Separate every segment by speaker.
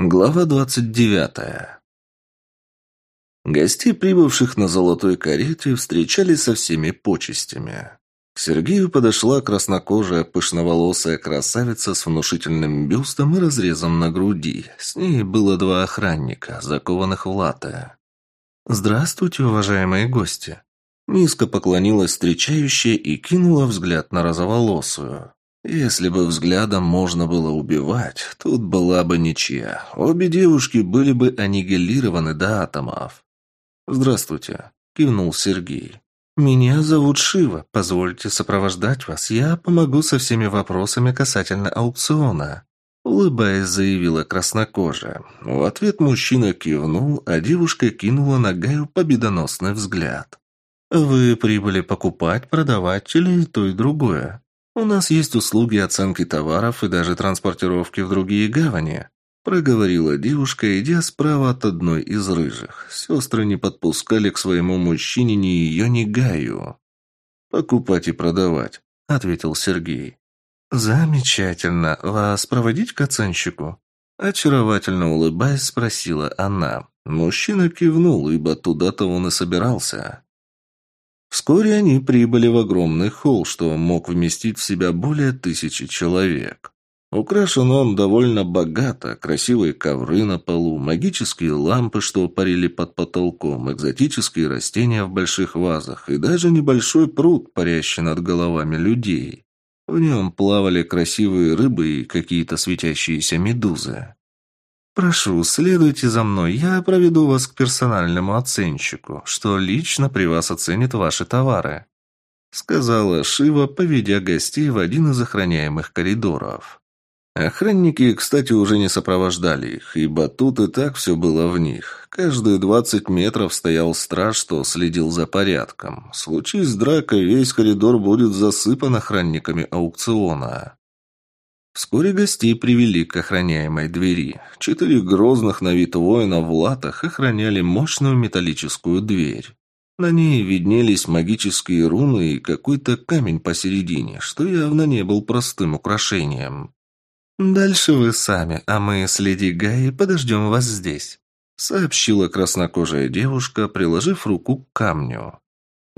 Speaker 1: Глава двадцать девятая. Гостей, прибывших на золотой карете, встречали со всеми почестями. К Сергею подошла краснокожая, пышноволосая красавица с внушительным бюстом и разрезом на груди. С ней было два охранника, закованных в латы. «Здравствуйте, уважаемые гости!» Низко поклонилась встречающая и кинула взгляд на розоволосую. Если бы взглядом можно было убивать, тут была бы ничья. Обе девушки были бы аннигилированы до атомов. «Здравствуйте», — кивнул Сергей. «Меня зовут Шива. Позвольте сопровождать вас. Я помогу со всеми вопросами касательно аукциона», — улыбаясь, заявила краснокожая. В ответ мужчина кивнул, а девушка кинула на Гаю победоносный взгляд. «Вы прибыли покупать, продавать или то и другое?» У нас есть услуги оценки товаров и даже транспортировки в другие гавани», проговорила девушка, идя справа от одной из рыжих. Сестры не подпускали к своему мужчине ни ее, ни Гаю. «Покупать и продавать», — ответил Сергей. «Замечательно. Вас проводить к оценщику?» Очаровательно улыбаясь, спросила она. Мужчина кивнул, ибо туда-то он и собирался. Вскоре они прибыли в огромный холл, что мог вместить в себя более тысячи человек. Украшен он довольно богато, красивые ковры на полу, магические лампы, что парили под потолком, экзотические растения в больших вазах и даже небольшой пруд, парящий над головами людей. В нем плавали красивые рыбы и какие-то светящиеся медузы. «Прошу, следуйте за мной, я проведу вас к персональному оценщику, что лично при вас оценит ваши товары», сказала Шива, поведя гостей в один из охраняемых коридоров. Охранники, кстати, уже не сопровождали их, ибо тут и так все было в них. Каждые двадцать метров стоял страж, что следил за порядком. Случись драка, весь коридор будет засыпан охранниками аукциона. Вскоре гостей привели к охраняемой двери. Четыре грозных на вид воина в латах охраняли мощную металлическую дверь. На ней виднелись магические руны и какой-то камень посередине, что явно не был простым украшением. «Дальше вы сами, а мы с леди Гаей подождем вас здесь», сообщила краснокожая девушка, приложив руку к камню.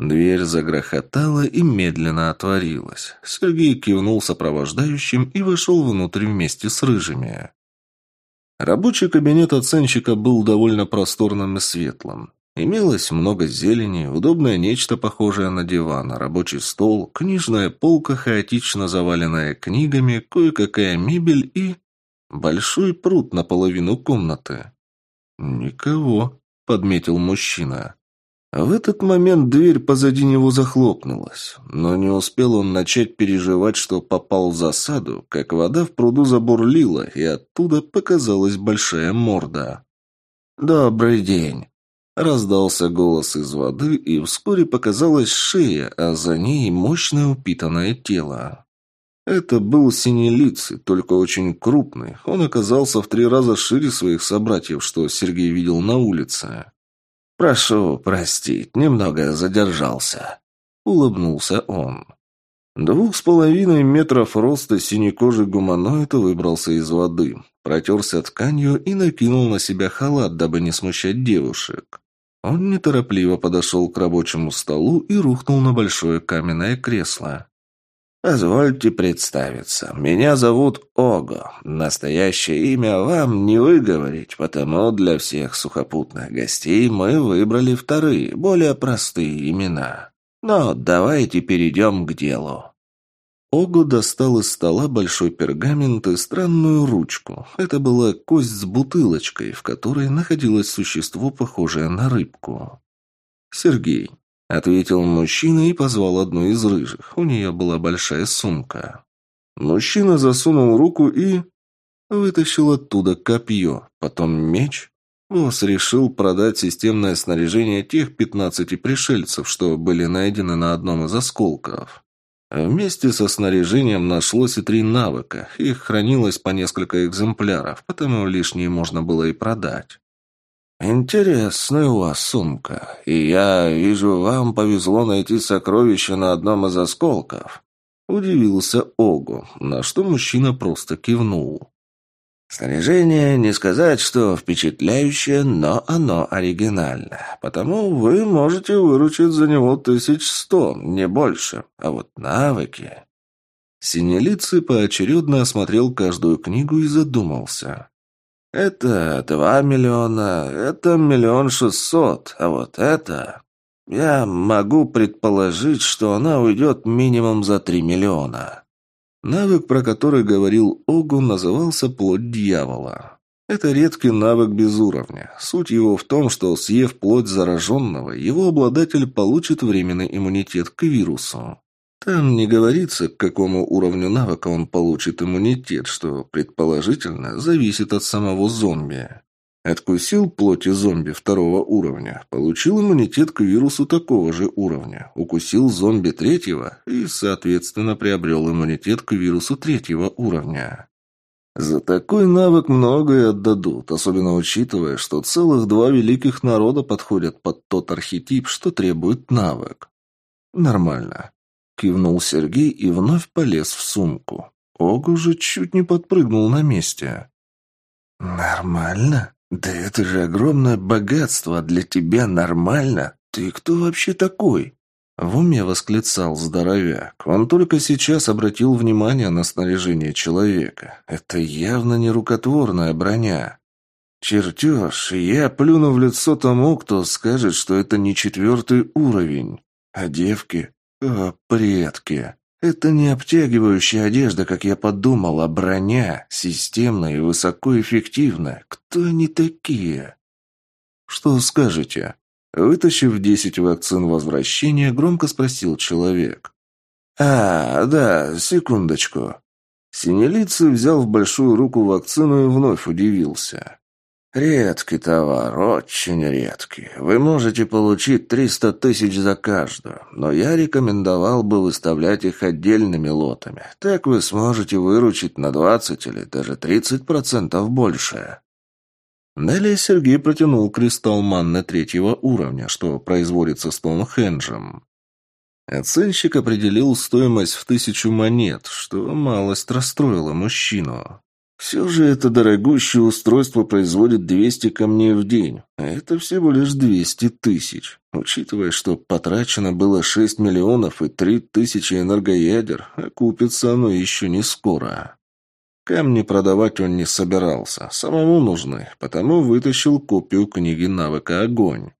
Speaker 1: Дверь загрохотала и медленно отворилась. Сергей кивнул сопровождающим и вошел внутрь вместе с рыжими. Рабочий кабинет оценщика был довольно просторным и светлым. Имелось много зелени, удобное нечто похожее на диван, рабочий стол, книжная полка, хаотично заваленная книгами, кое-какая мебель и... большой пруд наполовину комнаты. «Никого», — подметил мужчина. В этот момент дверь позади него захлопнулась, но не успел он начать переживать, что попал в засаду, как вода в пруду забурлила, и оттуда показалась большая морда. «Добрый день!» Раздался голос из воды, и вскоре показалась шея, а за ней мощное упитанное тело. Это был синелицый, только очень крупный. Он оказался в три раза шире своих собратьев, что Сергей видел на улице. «Прошу простить, немного задержался», — улыбнулся он. Двух с половиной метров роста синекожий гуманоид выбрался из воды, протерся тканью и накинул на себя халат, дабы не смущать девушек. Он неторопливо подошел к рабочему столу и рухнул на большое каменное кресло. «Позвольте представиться. Меня зовут Ого. Настоящее имя вам не выговорить, потому для всех сухопутных гостей мы выбрали вторые, более простые имена. Но давайте перейдем к делу». Ого достал из стола большой пергамент и странную ручку. Это была кость с бутылочкой, в которой находилось существо, похожее на рыбку. «Сергей, Ответил мужчина и позвал одну из рыжих. У нее была большая сумка. Мужчина засунул руку и... Вытащил оттуда копье, потом меч. Босс решил продать системное снаряжение тех пятнадцати пришельцев, что были найдены на одном из осколков. Вместе со снаряжением нашлось и три навыка. Их хранилось по несколько экземпляров, потому лишние можно было и продать. «Интересная у вас сумка, и я вижу, вам повезло найти сокровище на одном из осколков». Удивился Огу, на что мужчина просто кивнул.
Speaker 2: Снаряжение не сказать, что впечатляющее, но оно оригинальное. Потому вы можете выручить за него тысяч сто, не больше. А вот навыки...
Speaker 1: Синелицый поочередно осмотрел каждую книгу и задумался.
Speaker 2: «Это два миллиона, это миллион шестьсот, а вот это...» «Я могу предположить, что она уйдет минимум за три миллиона».
Speaker 1: Навык, про который говорил Огу, назывался «Плоть дьявола». Это редкий навык без уровня. Суть его в том, что, съев плоть зараженного, его обладатель получит временный иммунитет к вирусу. Там не говорится, к какому уровню навыка он получит иммунитет, что, предположительно, зависит от самого зомби. Откусил плоти зомби второго уровня, получил иммунитет к вирусу такого же уровня. Укусил зомби третьего и, соответственно, приобрел иммунитет к вирусу третьего уровня. За такой навык многое отдадут, особенно учитывая, что целых два великих народа подходят под тот архетип, что требует навык. Нормально. Кивнул Сергей и вновь полез в сумку. Огу же чуть не подпрыгнул на месте.
Speaker 2: «Нормально?» «Да это же огромное богатство, для тебя нормально? Ты кто вообще такой?»
Speaker 1: В уме восклицал здоровяк. Он только сейчас обратил внимание на снаряжение человека. Это явно не рукотворная броня. Чертеж, я плюну в лицо тому, кто скажет, что это не четвертый уровень. А девки? О, предки! Это не обтягивающая одежда, как я подумал, а броня, системная и высокоэффективная. Кто они такие? Что скажете? Вытащив десять вакцин возвращения, громко спросил человек.
Speaker 2: «А, да, секундочку».
Speaker 1: Синелицый взял в большую руку вакцину и вновь удивился.
Speaker 2: «Редкий товар, очень редкий. Вы можете получить 300 тысяч за каждую, но я рекомендовал бы выставлять их отдельными лотами. Так вы сможете выручить на 20 или даже 30% больше».
Speaker 1: Далее Сергей протянул кристалл манны третьего уровня, что производится Стоунхенджем. Оценщик определил стоимость в тысячу монет, что малость расстроило мужчину. Все же это дорогущее устройство производит 200 камней в день, а это всего лишь 200 тысяч. Учитывая, что потрачено было 6 миллионов и 3 тысячи энергоядер, окупится оно еще не скоро. Камни продавать он не собирался, самому нужны, потому вытащил копию книги навыка «Огонь».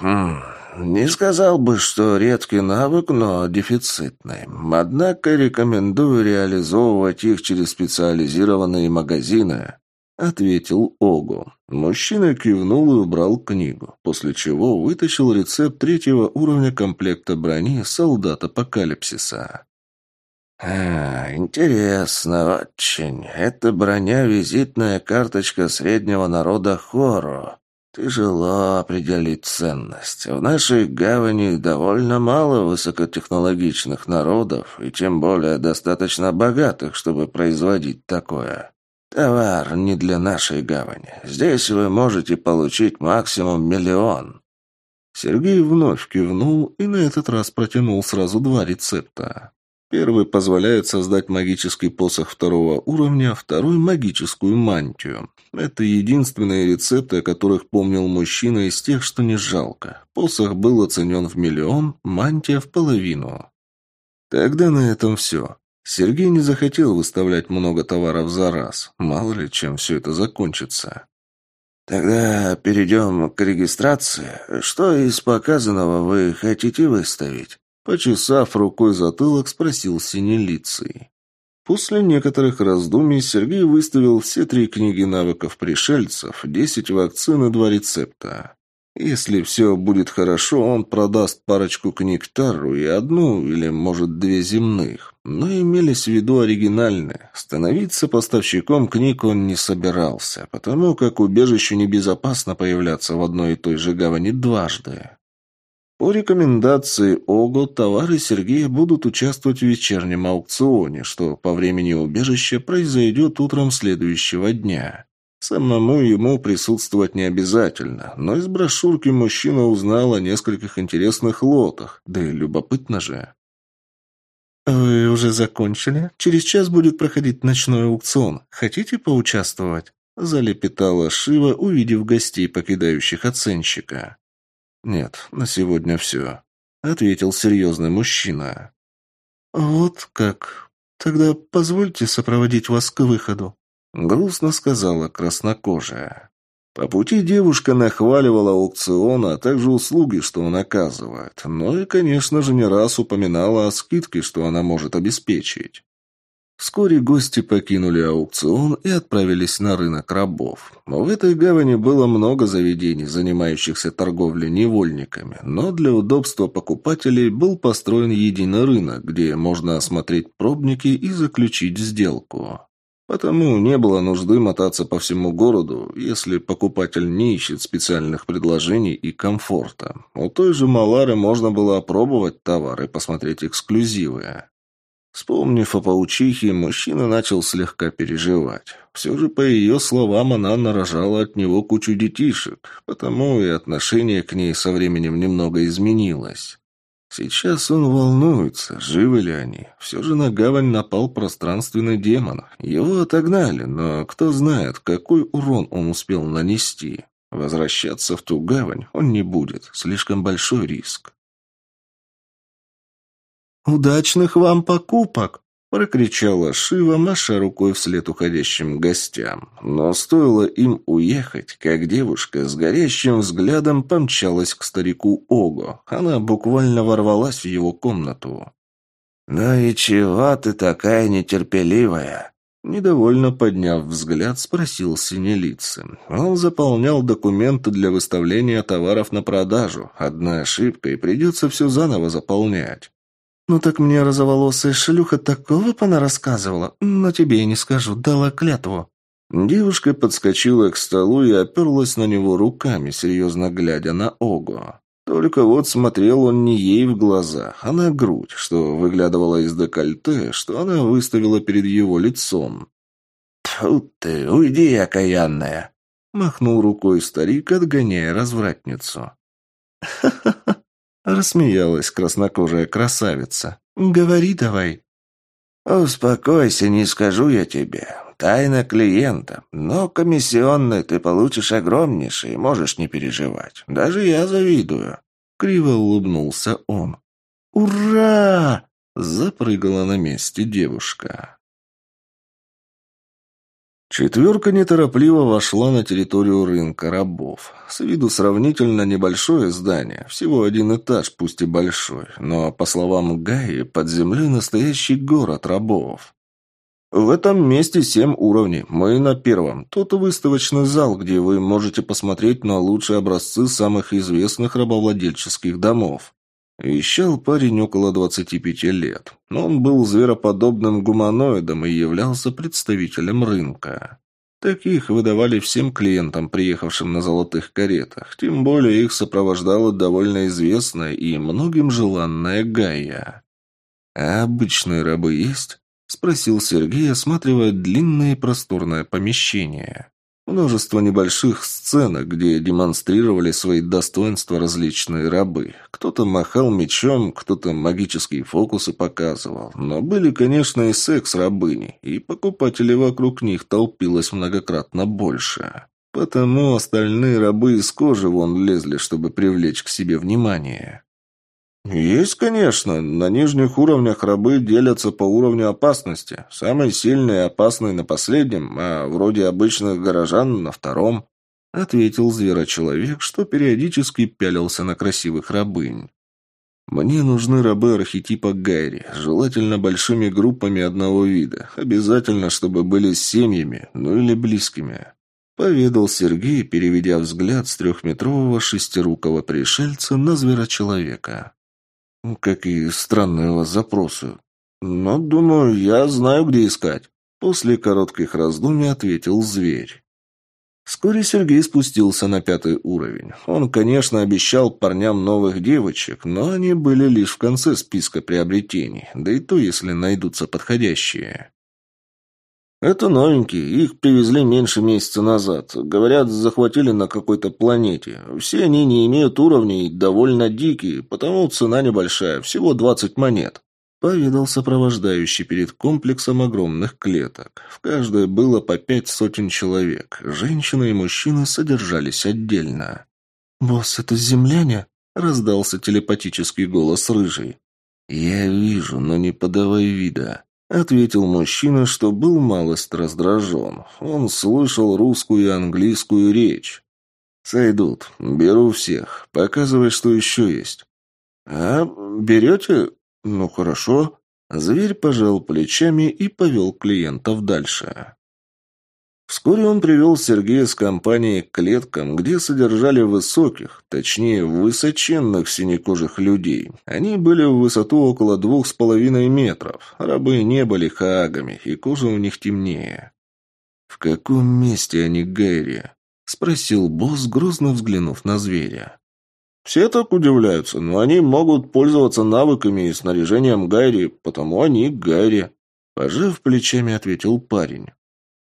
Speaker 2: «Хм, не сказал бы, что редкий навык, но дефицитный. Однако рекомендую реализовывать их через специализированные магазины», — ответил Огу.
Speaker 1: Мужчина кивнул и убрал книгу, после чего вытащил рецепт третьего уровня комплекта брони солдат апокалипсиса.
Speaker 2: «А, интересно очень. Это броня-визитная карточка среднего народа Хору. Тяжело определить ценность. В нашей гавани довольно мало высокотехнологичных народов, и тем более достаточно богатых, чтобы производить такое. Товар не для нашей гавани. Здесь вы можете получить максимум миллион.
Speaker 1: Сергей вновь кивнул и на этот раз протянул сразу два рецепта. Первый позволяет создать магический посох второго уровня, второй – магическую мантию. Это единственные рецепты, о которых помнил мужчина из тех, что не жалко. Посох был оценен в миллион, мантия в половину. Тогда на этом все. Сергей не захотел выставлять много товаров за раз. Мало ли, чем все это закончится.
Speaker 2: Тогда перейдем к регистрации. Что из показанного вы хотите выставить?
Speaker 1: Почесав рукой затылок, спросил синелицый. После некоторых раздумий Сергей выставил все три книги навыков пришельцев, десять вакцин и два рецепта. Если все будет хорошо, он продаст парочку книг Тарру и одну или, может, две земных. Но имелись в виду оригинальные. Становиться поставщиком книг он не собирался, потому как убежищу небезопасно появляться в одной и той же гавани дважды. По рекомендации ОГО, товары Сергея будут участвовать в вечернем аукционе, что по времени убежища произойдет утром следующего дня. Самому ему присутствовать не обязательно, но из брошюрки мужчина узнал о нескольких интересных лотах, да и любопытно же. «Вы уже закончили? Через час будет проходить ночной аукцион. Хотите поучаствовать?» Залепетала Шива, увидев гостей, покидающих оценщика. «Нет, на сегодня все», — ответил серьезный мужчина. «Вот как. Тогда позвольте сопроводить вас к выходу», — грустно сказала краснокожая. По пути девушка нахваливала аукцион, а также услуги, что он оказывает. Ну и, конечно же, не раз упоминала о скидке, что она может обеспечить. Вскоре гости покинули аукцион и отправились на рынок рабов. В этой гавани было много заведений, занимающихся торговлей невольниками, но для удобства покупателей был построен единый рынок, где можно осмотреть пробники и заключить сделку. Потому не было нужды мотаться по всему городу, если покупатель не ищет специальных предложений и комфорта. У той же Малары можно было опробовать товары и посмотреть эксклюзивы. Вспомнив о паучихе, мужчина начал слегка переживать. Все же, по ее словам, она нарожала от него кучу детишек, потому и отношение к ней со временем немного изменилось. Сейчас он волнуется, живы ли они. Все же на гавань напал пространственный демон. Его отогнали, но кто знает, какой урон он успел нанести. Возвращаться в ту гавань он не будет, слишком большой риск. «Удачных вам покупок!» Прокричала Шива, маша рукой вслед уходящим гостям. Но стоило им уехать, как девушка с горящим взглядом помчалась к старику Ого. Она буквально ворвалась в его комнату.
Speaker 2: «Ну и чего ты такая нетерпеливая?»
Speaker 1: Недовольно подняв взгляд, спросил Синелицын. Он заполнял документы для выставления товаров на продажу. Одна ошибка, и придется все заново заполнять. «Ну так мне розоволосая шлюха такого пона рассказывала, но тебе я не скажу, дала клятву». Девушка подскочила к столу и оперлась на него руками, серьезно глядя на Ого. Только вот смотрел он не ей в глаза, а на грудь, что выглядывала из декольте, что она выставила перед его лицом.
Speaker 2: «Тьфу ты, уйди, окаянная!»
Speaker 1: Махнул рукой старик, отгоняя развратницу. «Ха-ха-ха! Рассмеялась краснокожая красавица. «Говори давай».
Speaker 2: «Успокойся, не скажу я тебе. Тайна клиента. Но комиссионный ты получишь огромнейший, можешь не переживать. Даже я завидую».
Speaker 1: Криво улыбнулся он. «Ура!» – запрыгала на месте девушка. Четверка неторопливо вошла на территорию рынка рабов. С виду сравнительно небольшое здание, всего один этаж, пусть и большой, но, по словам Гаи, под землей настоящий город рабов. В этом месте семь уровней, мы на первом. Тут выставочный зал, где вы можете посмотреть на лучшие образцы самых известных рабовладельческих домов. Вещал парень около 25 лет. Он был звероподобным гуманоидом и являлся представителем рынка. Таких выдавали всем клиентам, приехавшим на золотых каретах. Тем более их сопровождала довольно известная и многим желанная Гайя. «А обычные рабы есть?» – спросил Сергей, осматривая длинное просторное помещение. Множество небольших сценок, где демонстрировали свои достоинства различные рабы. Кто-то махал мечом, кто-то магические фокусы показывал. Но были, конечно, и секс-рабыни, и покупателей вокруг них толпилось многократно больше. Потому остальные рабы из кожи вон лезли, чтобы привлечь к себе внимание. «Есть, конечно. На нижних уровнях рабы делятся по уровню опасности. Самые сильные и опасные на последнем, а вроде обычных горожан на втором», — ответил зверочеловек, что периодически пялился на красивых рабынь. «Мне нужны рабы архетипа Гайри, желательно большими группами одного вида. Обязательно, чтобы были с семьями, ну или близкими», — поведал Сергей, переведя взгляд с трехметрового шестирукого пришельца на зверочеловека. «Какие странные у вас запросы. Но, думаю, я знаю, где искать». После коротких раздумий ответил зверь. Вскоре Сергей спустился на пятый уровень. Он, конечно, обещал парням новых девочек, но они были лишь в конце списка приобретений, да и то, если найдутся подходящие. «Это новенькие. Их привезли меньше месяца назад. Говорят, захватили на какой-то планете. Все они не имеют уровней, довольно дикие, потому цена небольшая, всего 20 монет», Поведал сопровождающий перед комплексом огромных клеток. В каждой было по пять сотен человек. Женщины и мужчины содержались отдельно. «Босс, это земляне?» – раздался телепатический голос рыжий. «Я вижу, но не подавай вида», — ответил мужчина, что был малость раздражен. Он слышал русскую и английскую речь. «Сойдут. Беру всех. Показывай, что еще есть». «А, берете? Ну, хорошо». Зверь пожал плечами и повел клиентов дальше. Вскоре он привел Сергея с компанией к клеткам, где содержали высоких, точнее, высоченных синекожих людей. Они были в высоту около двух с половиной метров. Рабы не были хаагами, и кожа у них темнее. «В каком месте они Гайри?» — спросил босс, грозно взглянув на зверя.
Speaker 2: «Все так удивляются, но они могут пользоваться навыками и снаряжением Гайри, потому они Гайри», —
Speaker 1: пожав плечами, ответил парень.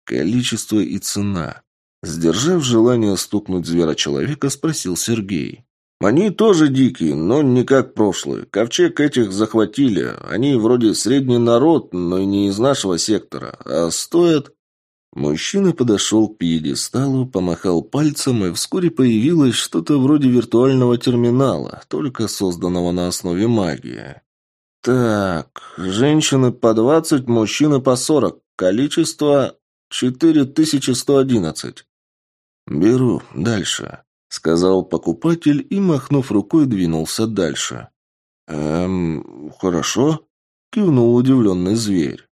Speaker 1: Количество и цена. Сдержав желание стукнуть звера-человека, спросил Сергей.
Speaker 2: «Они тоже дикие, но не как прошлые. Ковчег этих захватили. Они вроде средний народ, но и не из нашего сектора. А стоят...»
Speaker 1: Мужчина подошел к пьедесталу, помахал пальцем, и вскоре появилось что-то вроде виртуального терминала, только созданного на основе магии.
Speaker 2: «Так, женщины по двадцать, мужчины по сорок. Количество «Четыре тысячи сто одиннадцать».
Speaker 1: «Беру. Дальше», — сказал покупатель и, махнув рукой, двинулся дальше.
Speaker 2: «Эм, хорошо», — кивнул удивленный зверь.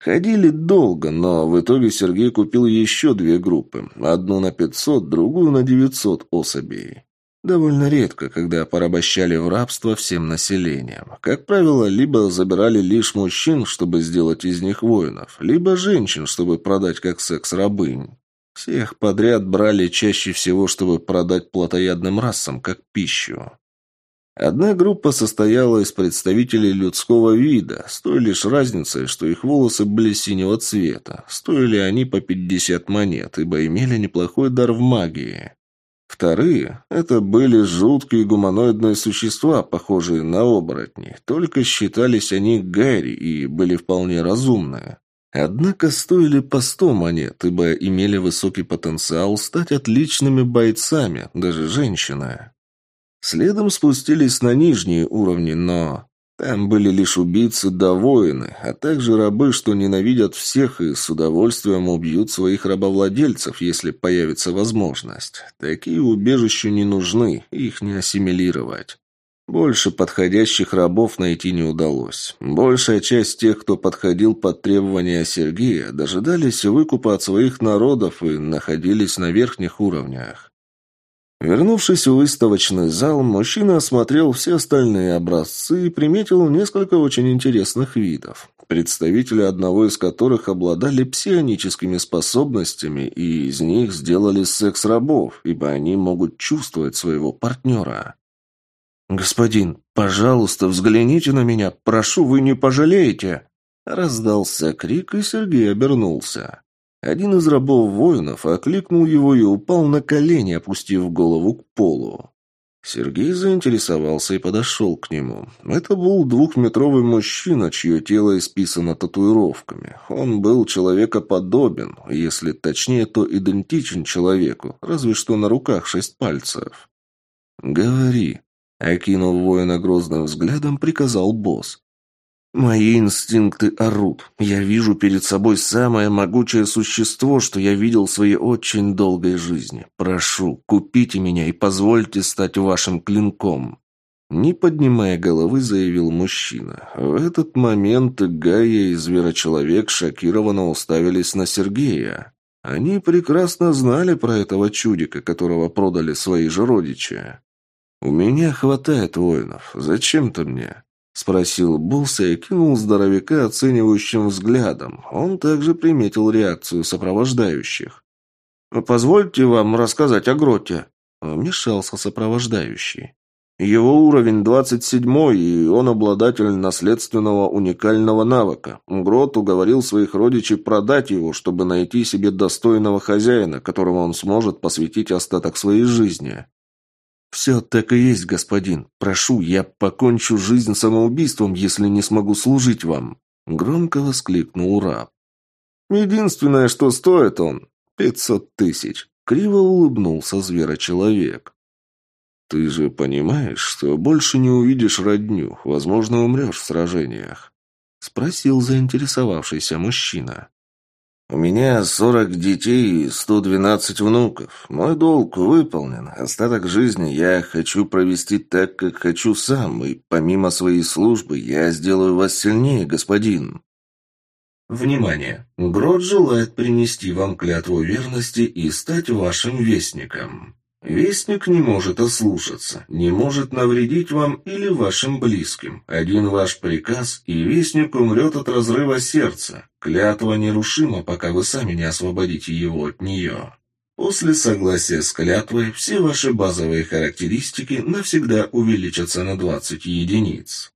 Speaker 1: Ходили долго, но в итоге Сергей купил еще две группы. Одну на пятьсот, другую на девятьсот особей. Довольно редко, когда порабощали в рабство всем населением. Как правило, либо забирали лишь мужчин, чтобы сделать из них воинов, либо женщин, чтобы продать как секс-рабынь. Всех подряд брали чаще всего, чтобы продать плотоядным расам как пищу. Одна группа состояла из представителей людского вида, с той лишь разницей, что их волосы были синего цвета. Стоили они по 50 монет, ибо имели неплохой дар в магии. Вторые – это были жуткие гуманоидные существа, похожие на оборотни, только считались они Гэри и были вполне разумные. Однако стоили по сто монет, ибо имели высокий потенциал стать отличными бойцами, даже женщины. Следом спустились на нижние уровни, но там были лишь убийцы да воины, а также рабы, что ненавидят всех и с удовольствием убьют своих рабовладельцев, если появится возможность. Такие убежища не нужны, их не ассимилировать. Больше подходящих рабов найти не удалось. Большая часть тех, кто подходил под требования Сергея, дожидались выкупа от своих народов и находились на верхних уровнях. Вернувшись в выставочный зал, мужчина осмотрел все остальные образцы и приметил несколько очень интересных видов, представители одного из которых обладали псионическими способностями, и из них сделали секс-рабов, ибо они могут чувствовать своего партнера. «Господин, пожалуйста, взгляните на меня, прошу, вы не пожалеете!» Раздался крик, и Сергей обернулся. Один из рабов-воинов окликнул его и упал на колени, опустив голову к полу. Сергей заинтересовался и подошел к нему. Это был двухметровый мужчина, чье тело исписано татуировками. Он был человекоподобен, если точнее, то идентичен человеку, разве что на руках шесть пальцев. «Говори», — окинув воина грозным взглядом, приказал босс. Мои инстинкты орут. Я вижу перед собой самое могучее существо, что я видел в своей очень долгой жизни. Прошу, купите меня и позвольте стать вашим клинком. Не поднимая головы, заявил мужчина. В этот момент Гая и Зверочеловек шокированно уставились на Сергея. Они прекрасно знали про этого чудика, которого продали свои же родичи. «У меня хватает воинов. Зачем-то мне?» Спросил Булса и кинул здоровяка оценивающим взглядом. Он также приметил реакцию сопровождающих. «Позвольте вам рассказать о Гроте», — вмешался сопровождающий. «Его уровень двадцать седьмой, и он обладатель наследственного уникального навыка. Грот уговорил своих родичей продать его, чтобы найти себе достойного хозяина, которого он сможет посвятить остаток своей жизни». «Все так и есть, господин. Прошу, я покончу жизнь самоубийством, если не смогу служить вам!» Громко воскликнул раб. «Единственное, что стоит он — пятьсот тысяч!» Криво улыбнулся зверочеловек. «Ты же понимаешь, что больше не увидишь родню, возможно, умрешь в сражениях?» Спросил заинтересовавшийся мужчина.
Speaker 2: «У меня сорок детей и сто двенадцать внуков. Мой долг выполнен. Остаток жизни я хочу провести так, как хочу сам, и помимо своей службы я сделаю вас сильнее, господин».
Speaker 1: Внимание! Грот желает принести вам клятву верности и стать вашим вестником. Вестник не может ослушаться, не может навредить вам или вашим близким. Один ваш приказ, и вестник умрет от разрыва сердца. Клятва нерушима, пока вы сами не освободите его от нее. После согласия с клятвой все ваши базовые характеристики навсегда увеличатся на 20 единиц.